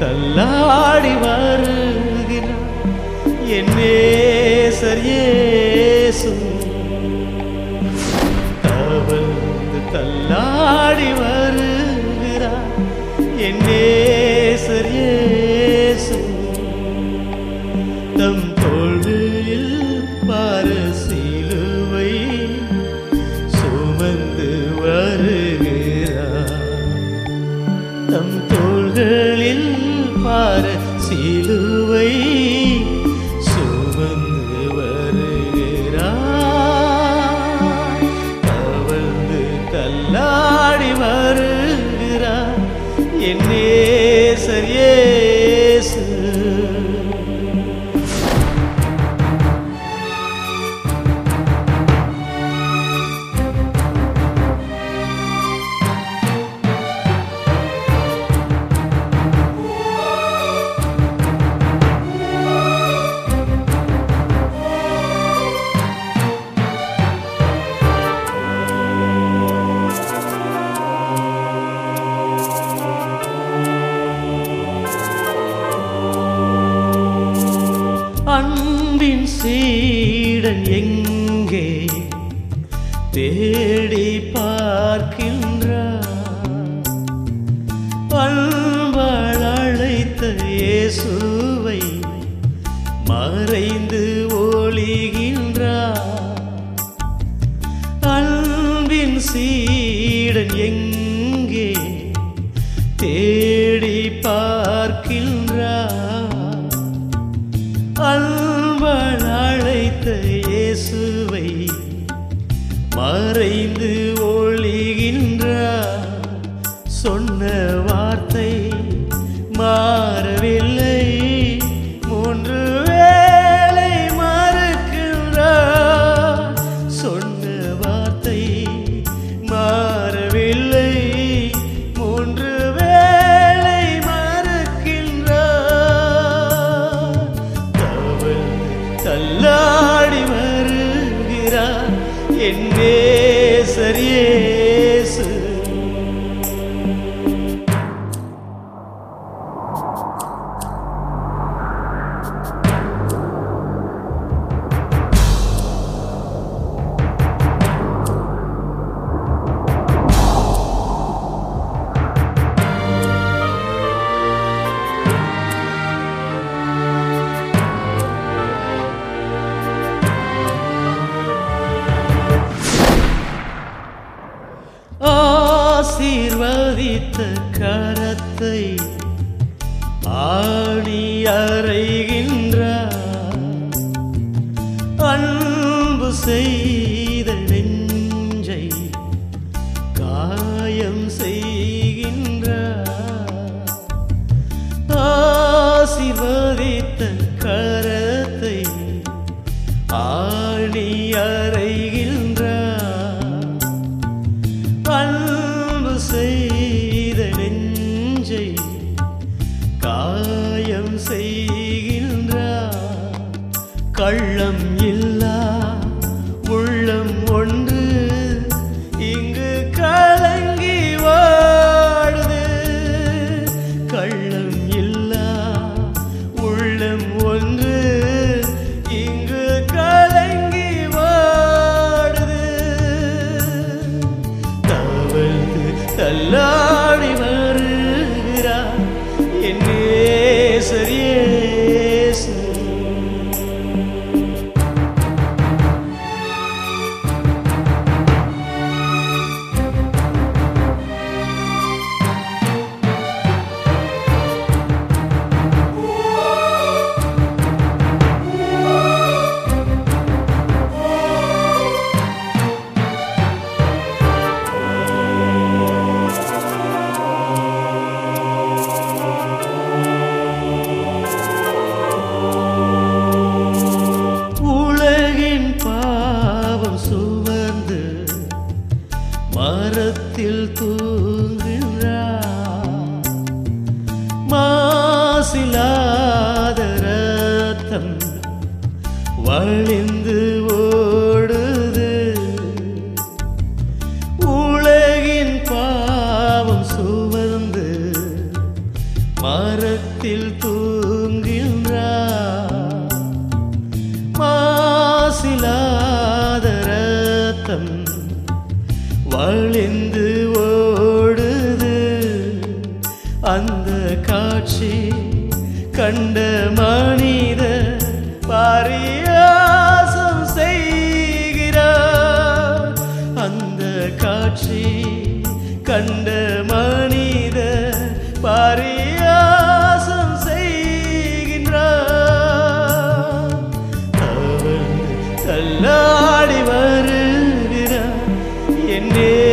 தள்ளாடி வருகிறார். என் நேசர் இயேசு. தவழ்ந்து தள்ளாடி வரு சீடன் எங்கே தேடி பார்க்கின்றார்? அன்பள் அழைத்த இயேசுவை மறைந்து ஒளிகின்றார். அன்பின் சீ சொன்ன வார்த்தை மாறவில்லை. மூன்று வேளை மறுக்கின்றார் சொன்ன வார்த்தை மாறவில்லை. மூன்று வேளை மறுக்கின்றார் தவழ்ந்து தள்ளாடி வருகிறார். என்னே சரியே. கரத்தை ஆணி அறைகின்றார் அன்பு செய்த நெஞ்சை காயம் செய்கின்றார் ஆசீர்வதித்த கரத்தை ஆணி அறை கள்ளம் இல்லா உள்ளம் ஒன்று இங்கு கலங்கி வாடுது. கள்ளம் இல்லா உள்ளம் ஒன்று இங்கு கலங்கி வாடுது. தவழ்ந்து தள்ளாடி வருகிறார். என்னே சரியே வழிந்து ஓடுது. உலகின் பாவம் சுவந்து மரத்தில் தூங்குகின்றார். மாசிலாத ரத்தம் வழிந்து ஓடுது. அந்த காட்சி கண்ட மனித பாரிய காட்சி கண்ட மனித பாரியாசம் செய்கின்றார். தவறு தள்ளாடி வருகிறார். என்னே